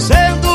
sendo